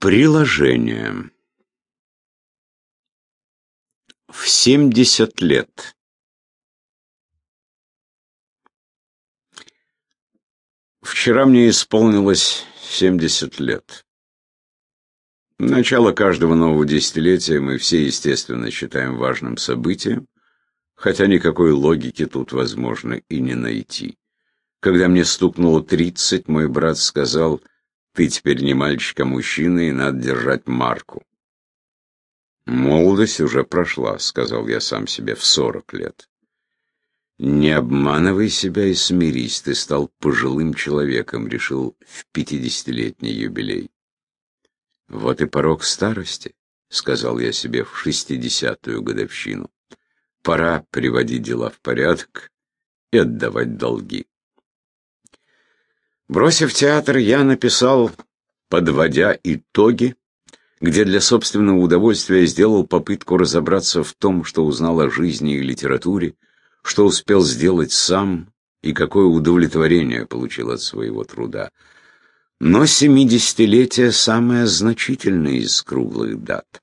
Приложение. В 70 лет. Вчера мне исполнилось 70 лет. Начало каждого нового десятилетия мы все, естественно, считаем важным событием, хотя никакой логики тут, возможно, и не найти. Когда мне стукнуло 30, мой брат сказал – ты теперь не мальчик, а мужчина, и надо держать марку. Молодость уже прошла, сказал я сам себе, в сорок лет. Не обманывай себя и смирись, ты стал пожилым человеком, решил в пятидесятилетний юбилей. Вот и порог старости, сказал я себе в шестидесятую годовщину. Пора приводить дела в порядок и отдавать долги. Бросив театр, я написал, подводя итоги, где для собственного удовольствия сделал попытку разобраться в том, что узнал о жизни и литературе, что успел сделать сам и какое удовлетворение получил от своего труда. Но семидесятилетие самое значительное из круглых дат.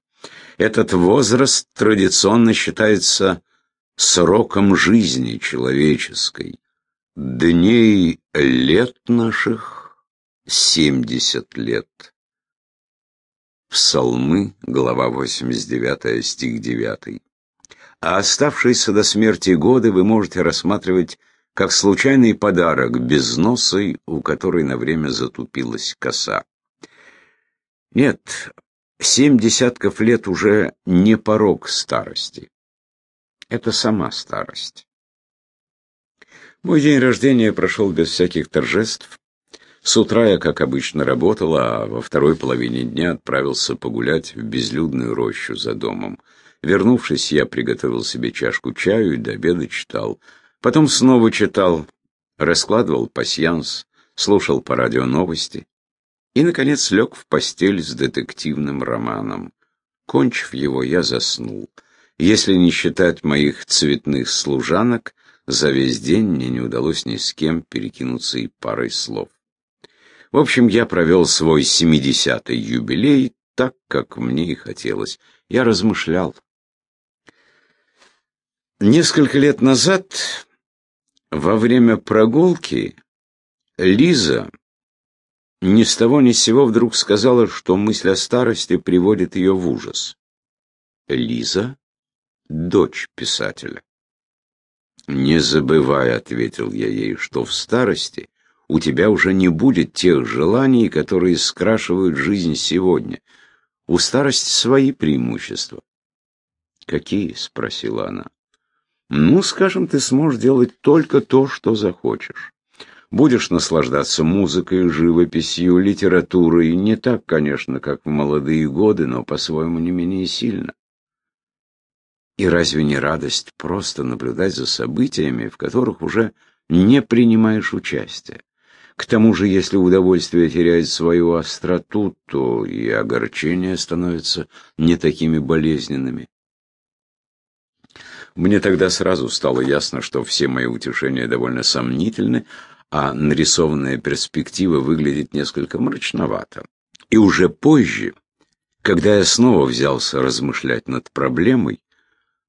Этот возраст традиционно считается сроком жизни человеческой. Дней лет наших семьдесят лет. Псалмы, глава 89, стих 9. А оставшиеся до смерти годы вы можете рассматривать как случайный подарок безносой, у которой на время затупилась коса. Нет, семь десятков лет уже не порог старости. Это сама старость. Мой день рождения прошел без всяких торжеств. С утра я, как обычно, работал, а во второй половине дня отправился погулять в безлюдную рощу за домом. Вернувшись, я приготовил себе чашку чаю и до обеда читал. Потом снова читал, раскладывал пасьянс, слушал по радио новости и, наконец, лег в постель с детективным романом. Кончив его, я заснул. Если не считать моих цветных служанок, за весь день мне не удалось ни с кем перекинуться и парой слов. В общем, я провел свой семидесятый юбилей так, как мне и хотелось. Я размышлял. Несколько лет назад, во время прогулки, Лиза ни с того ни с сего вдруг сказала, что мысль о старости приводит ее в ужас. Лиза — дочь писателя. «Не забывай», — ответил я ей, — «что в старости у тебя уже не будет тех желаний, которые скрашивают жизнь сегодня. У старости свои преимущества». «Какие?» — спросила она. «Ну, скажем, ты сможешь делать только то, что захочешь. Будешь наслаждаться музыкой, живописью, литературой, не так, конечно, как в молодые годы, но по-своему не менее сильно. И разве не радость просто наблюдать за событиями, в которых уже не принимаешь участия? К тому же, если удовольствие теряет свою остроту, то и огорчения становятся не такими болезненными. Мне тогда сразу стало ясно, что все мои утешения довольно сомнительны, а нарисованная перспектива выглядит несколько мрачновато. И уже позже, когда я снова взялся размышлять над проблемой,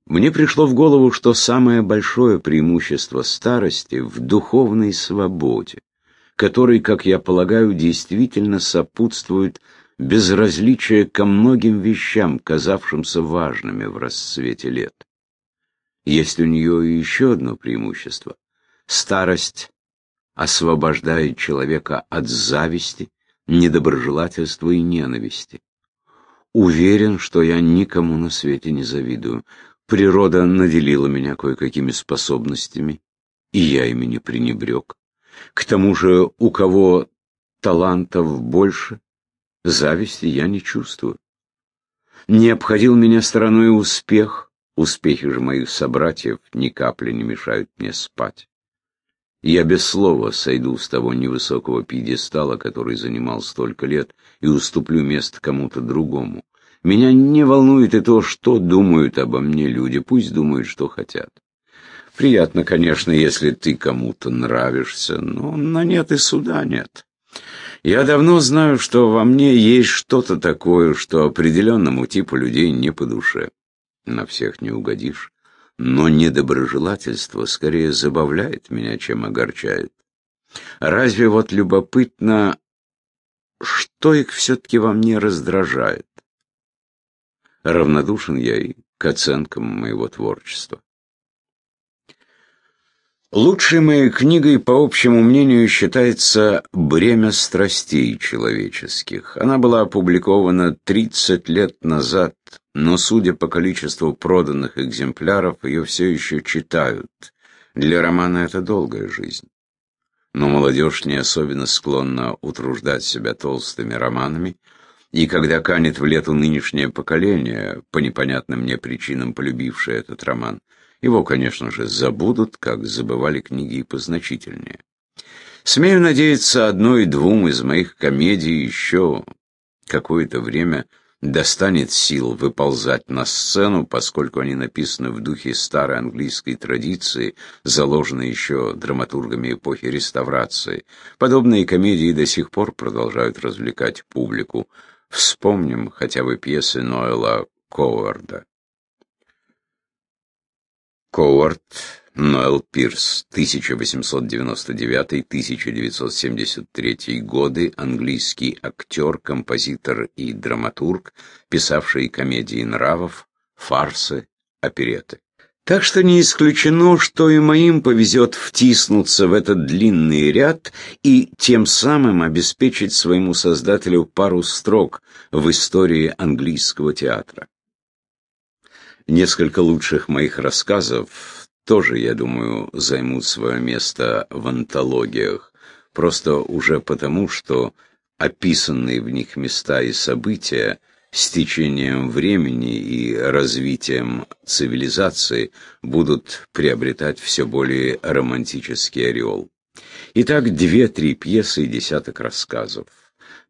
мне пришло в голову, что самое большое преимущество старости в духовной свободе, которой, как я полагаю, действительно сопутствует безразличие ко многим вещам, казавшимся важными в расцвете лет. Есть у нее и еще одно преимущество. Старость освобождает человека от зависти, недоброжелательства и ненависти. Уверен, что я никому на свете не завидую. Природа наделила меня кое-какими способностями, и я ими не пренебрег. К тому же, у кого талантов больше, зависти я не чувствую. Не обходил меня стороной успех, успехи же моих собратьев ни капли не мешают мне спать. Я без слова сойду с того невысокого пьедестала, который занимал столько лет, и уступлю место кому-то другому. Меня не волнует и то, что думают обо мне люди, пусть думают, что хотят. Приятно, конечно, если ты кому-то нравишься, но на нет и суда нет. Я давно знаю, что во мне есть что-то такое, что определенному типу людей не по душе. На всех не угодишь. Но недоброжелательство скорее забавляет меня, чем огорчает. Разве вот любопытно, что их все-таки во мне раздражает? Равнодушен я и к оценкам моего творчества. Лучшей моей книгой, по общему мнению, считается «Бремя страстей человеческих». Она была опубликована 30 лет назад, но, судя по количеству проданных экземпляров, ее все еще читают. Для романа это долгая жизнь. Но молодежь не особенно склонна утруждать себя толстыми романами, и когда канет в лету нынешнее поколение, по непонятным мне причинам полюбившее этот роман, его, конечно же, забудут, как забывали книги и позначительнее. Смею надеяться, одной-двум из моих комедий еще какое-то время достанет сил выползать на сцену, поскольку они написаны в духе старой английской традиции, заложенной еще драматургами эпохи реставрации. Подобные комедии до сих пор продолжают развлекать публику. Вспомним хотя бы пьесы Ноэла Коварда. Ковард, Ноэл Пирс, 1899-1973 годы, английский актер, композитор и драматург, писавший комедии нравов, фарсы, опереты. Так что не исключено, что и моим повезет втиснуться в этот длинный ряд и тем самым обеспечить своему создателю пару строк в истории английского театра. Несколько лучших моих рассказов тоже, я думаю, займут свое место в антологиях, просто уже потому, что описанные в них места и события с течением времени и развитием цивилизации будут приобретать все более романтический ореол. Итак, две-три пьесы и десяток рассказов.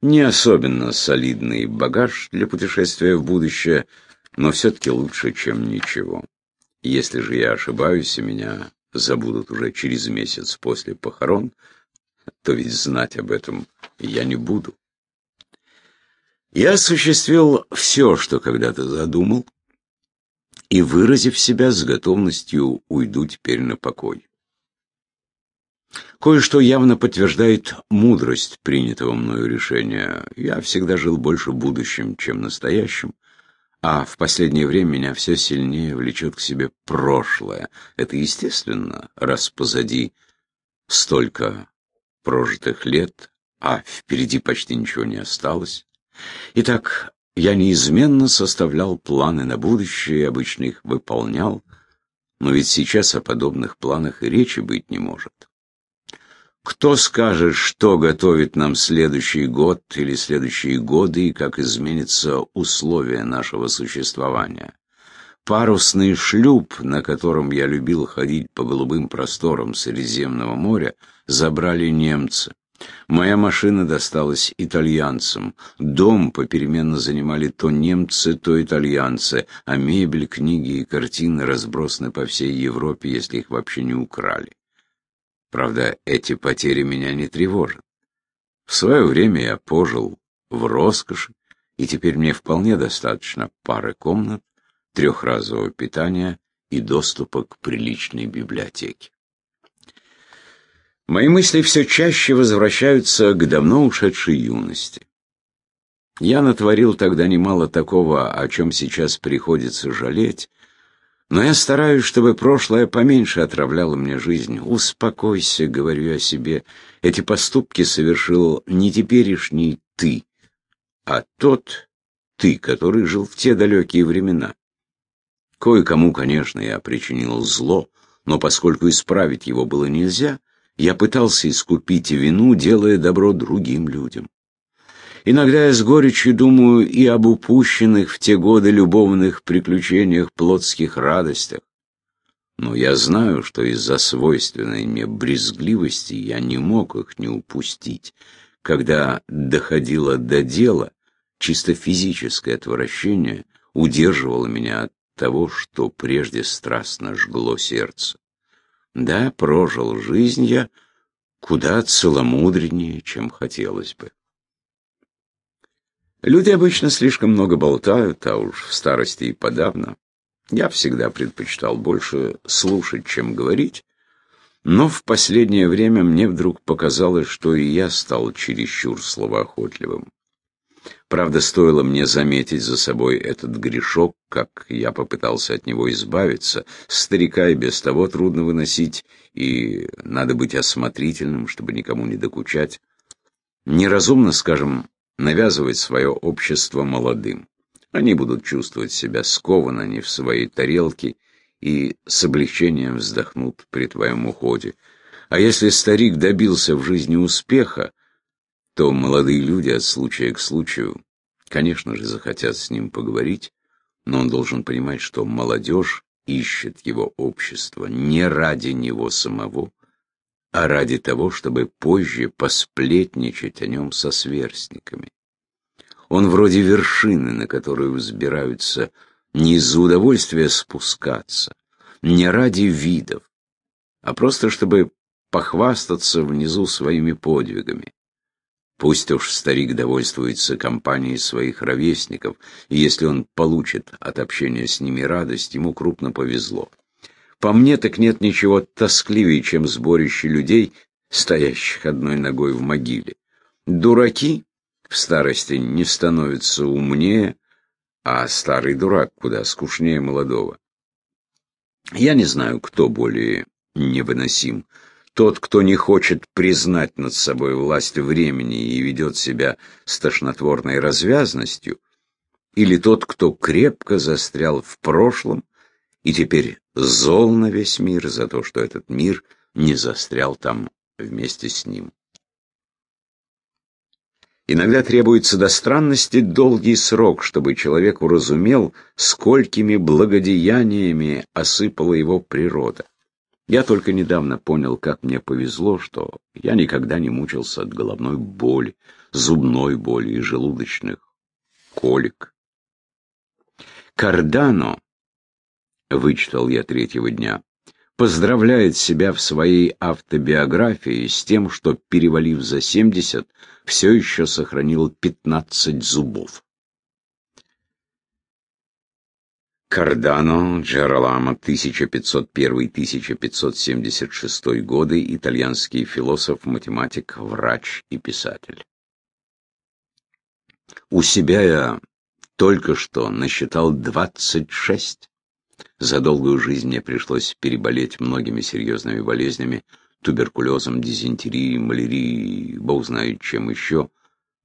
Не особенно солидный багаж для путешествия в будущее – но все-таки лучше, чем ничего. Если же я ошибаюсь, и меня забудут уже через месяц после похорон, то ведь знать об этом я не буду. Я осуществил все, что когда-то задумал, и, выразив себя с готовностью, уйду теперь на покой. Кое-что явно подтверждает мудрость принятого мною решения. Я всегда жил больше будущим, чем настоящим, а в последнее время меня все сильнее влечет к себе прошлое. Это естественно, раз позади столько прожитых лет, а впереди почти ничего не осталось. Итак, я неизменно составлял планы на будущее обычно их выполнял, но ведь сейчас о подобных планах и речи быть не может. Кто скажет, что готовит нам следующий год или следующие годы и как изменятся условия нашего существования? Парусный шлюп, на котором я любил ходить по голубым просторам Средиземного моря, забрали немцы. Моя машина досталась итальянцам. Дом попеременно занимали то немцы, то итальянцы, а мебель, книги и картины разбросаны по всей Европе, если их вообще не украли. Правда, эти потери меня не тревожат. В свое время я пожил в роскоши, и теперь мне вполне достаточно пары комнат, трехразового питания и доступа к приличной библиотеке. Мои мысли все чаще возвращаются к давно ушедшей юности. Я натворил тогда немало такого, о чем сейчас приходится жалеть, но я стараюсь, чтобы прошлое поменьше отравляло мне жизнь. Успокойся, говорю я себе. Эти поступки совершил не теперешний ты, а тот ты, который жил в те далекие времена. Кое-кому, конечно, я причинил зло, но поскольку исправить его было нельзя, я пытался искупить вину, делая добро другим людям. Иногда я с горечью думаю и об упущенных в те годы любовных приключениях, плотских радостях. Но я знаю, что из-за свойственной мне брезгливости я не мог их не упустить. Когда доходило до дела, чисто физическое отвращение удерживало меня от того, что прежде страстно жгло сердце. Да, прожил жизнь я, куда целомудреннее, чем хотелось бы. Люди обычно слишком много болтают, а уж в старости и подавно. Я всегда предпочитал больше слушать, чем говорить, но в последнее время мне вдруг показалось, что и я стал чересчур словоохотливым. Правда, стоило мне заметить за собой этот грешок, как я попытался от него избавиться. Старика и без того трудно выносить, и надо быть осмотрительным, чтобы никому не докучать. Неразумно, скажем, навязывать свое общество молодым. Они будут чувствовать себя скованно не в своей тарелке и с облегчением вздохнут при твоем уходе. А если старик добился в жизни успеха, то молодые люди от случая к случаю, конечно же, захотят с ним поговорить, но он должен понимать, что молодежь ищет его общество не ради него самого, а ради того, чтобы позже посплетничать о нем со сверстниками. Он вроде вершины, на которую взбираются не из-за удовольствия спускаться, не ради видов, а просто чтобы похвастаться внизу своими подвигами. Пусть уж старик довольствуется компанией своих ровесников, и если он получит от общения с ними радость, ему крупно повезло. По мне так нет ничего тоскливее, чем сборище людей, стоящих одной ногой в могиле. Дураки в старости не становятся умнее, а старый дурак куда скучнее молодого. Я не знаю, кто более невыносим. Тот, кто не хочет признать над собой власть времени и ведет себя с тошнотворной развязностью, или тот, кто крепко застрял в прошлом и теперь зол на весь мир за то, что этот мир не застрял там вместе с ним. Иногда требуется до странности долгий срок, чтобы человек уразумел, сколькими благодеяниями осыпала его природа. Я только недавно понял, как мне повезло, что я никогда не мучился от головной боли, зубной боли и желудочных колик. Кардано, вычитал я третьего дня, поздравляет себя в своей автобиографии с тем, что, перевалив за 70, все еще сохранил 15 зубов. Кардано Джералама, 1501-1576 годы, итальянский философ, математик, врач и писатель. У себя я только что насчитал 26 за долгую жизнь мне пришлось переболеть многими серьезными болезнями, туберкулезом, дизентерией, малярией, бог знает чем еще.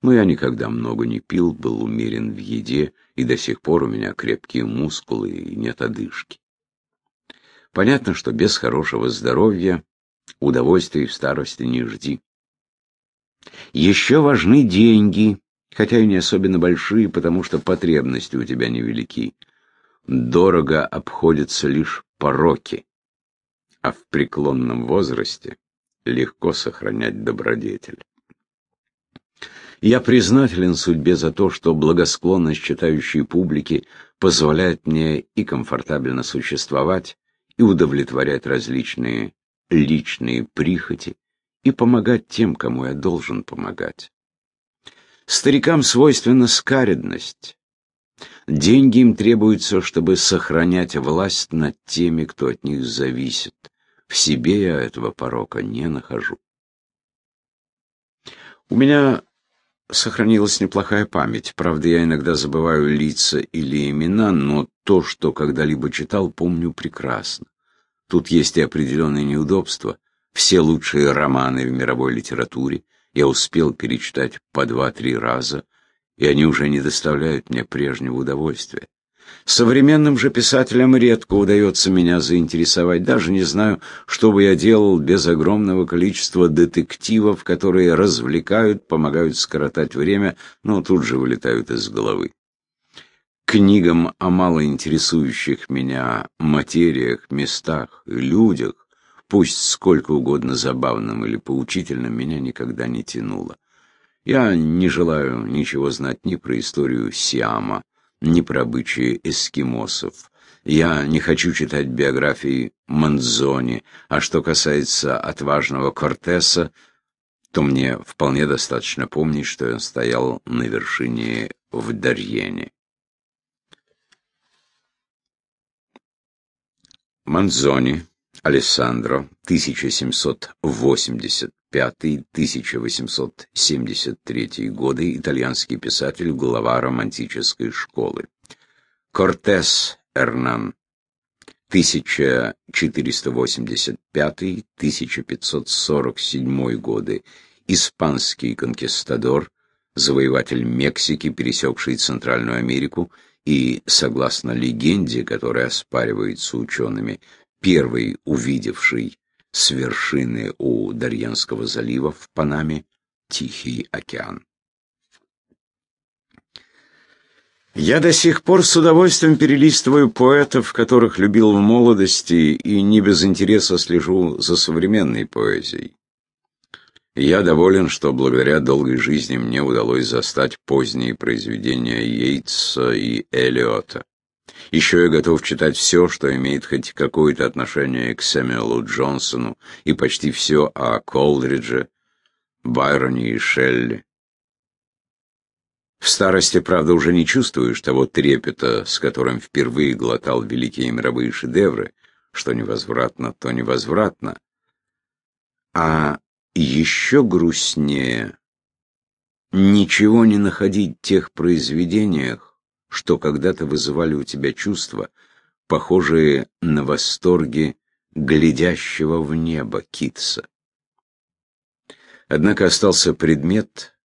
Но я никогда много не пил, был умерен в еде, и до сих пор у меня крепкие мускулы и нет одышки. Понятно, что без хорошего здоровья удовольствий в старости не жди. Еще важны деньги, хотя и не особенно большие, потому что потребности у тебя невелики дорого обходятся лишь пороки, а в преклонном возрасте легко сохранять добродетель. Я признателен судьбе за то, что благосклонность читающей публики позволяет мне и комфортабельно существовать, и удовлетворять различные личные прихоти, и помогать тем, кому я должен помогать. Старикам свойственна скаредность, Деньги им требуются, чтобы сохранять власть над теми, кто от них зависит. В себе я этого порока не нахожу. У меня сохранилась неплохая память. Правда, я иногда забываю лица или имена, но то, что когда-либо читал, помню прекрасно. Тут есть и определенные неудобства. Все лучшие романы в мировой литературе я успел перечитать по два-три раза, и они уже не доставляют мне прежнего удовольствия. Современным же писателям редко удается меня заинтересовать. Даже не знаю, что бы я делал без огромного количества детективов, которые развлекают, помогают скоротать время, но тут же вылетают из головы. Книгам о мало интересующих меня материях, местах людях, пусть сколько угодно забавным или поучительным, меня никогда не тянуло. Я не желаю ничего знать ни про историю Сиама, ни про обычаи эскимосов. Я не хочу читать биографии Манзони, а что касается отважного Кортеса, то мне вполне достаточно помнить, что он стоял на вершине в Дарьене. Манзони Алессандро, 1785-1873 годы, итальянский писатель, глава романтической школы. Кортес Эрнан, 1485-1547 годы, испанский конкистадор, завоеватель Мексики, пересекший Центральную Америку, и, согласно легенде, которая оспаривается учеными, первый увидевший с вершины у Дарьянского залива в Панаме Тихий океан. Я до сих пор с удовольствием перелистываю поэтов, которых любил в молодости, и не без интереса слежу за современной поэзией. Я доволен, что благодаря долгой жизни мне удалось застать поздние произведения Йейтса и Элиота. Еще я готов читать все, что имеет хоть какое-то отношение к Сэмюэлу Джонсону, и почти все о Колдридже, Байроне и Шелли. В старости, правда, уже не чувствуешь того трепета, с которым впервые глотал великие мировые шедевры, что невозвратно, то невозвратно. А еще грустнее ничего не находить в тех произведениях, что когда-то вызывали у тебя чувства, похожие на восторги глядящего в небо Китса. Однако остался предмет,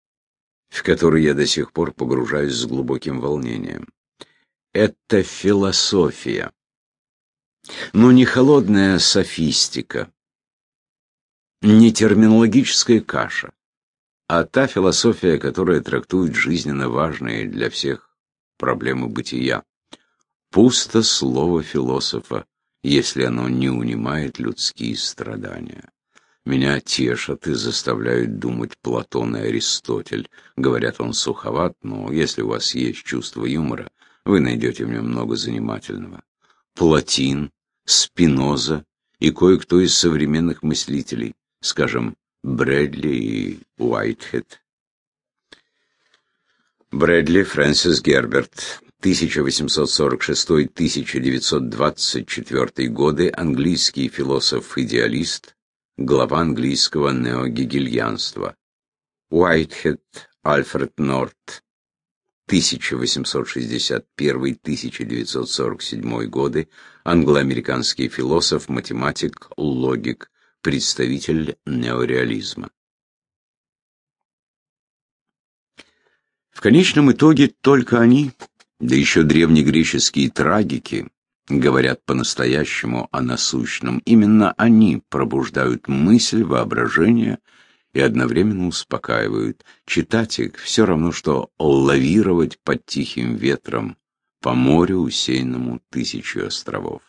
в который я до сих пор погружаюсь с глубоким волнением. Это философия. Но не холодная софистика, не терминологическая каша, а та философия, которая трактует жизненно важные для всех проблемы бытия. Пусто слово философа, если оно не унимает людские страдания. Меня тешат и заставляют думать Платон и Аристотель. Говорят, он суховат, но если у вас есть чувство юмора, вы найдете в нем много занимательного. Платин, Спиноза и кое-кто из современных мыслителей, скажем, Брэдли и Уайтхед. Брэдли Фрэнсис Герберт, 1846-1924 годы, английский философ-идеалист, глава английского неогегельянства. Уайтхед Альфред Норт, 1861-1947 годы, англоамериканский философ, математик, логик, представитель неореализма. В конечном итоге только они, да еще древнегреческие трагики, говорят по-настоящему о насущном. Именно они пробуждают мысль, воображение и одновременно успокаивают. Читать их все равно, что лавировать под тихим ветром по морю, усеянному тысячу островов.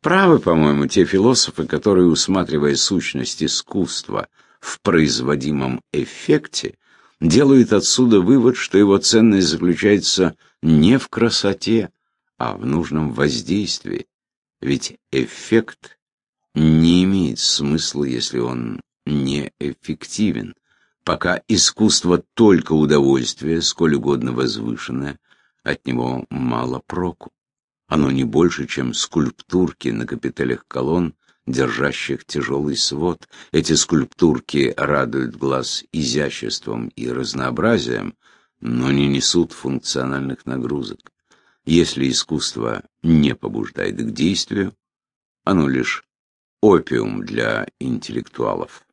Правы, по-моему, те философы, которые, усматривая сущность искусства в производимом эффекте, делает отсюда вывод, что его ценность заключается не в красоте, а в нужном воздействии. Ведь эффект не имеет смысла, если он не эффективен. Пока искусство только удовольствие, сколь угодно возвышенное, от него мало проку. Оно не больше, чем скульптурки на капителях колонн, держащих тяжелый свод. Эти скульптурки радуют глаз изяществом и разнообразием, но не несут функциональных нагрузок. Если искусство не побуждает к действию, оно лишь опиум для интеллектуалов.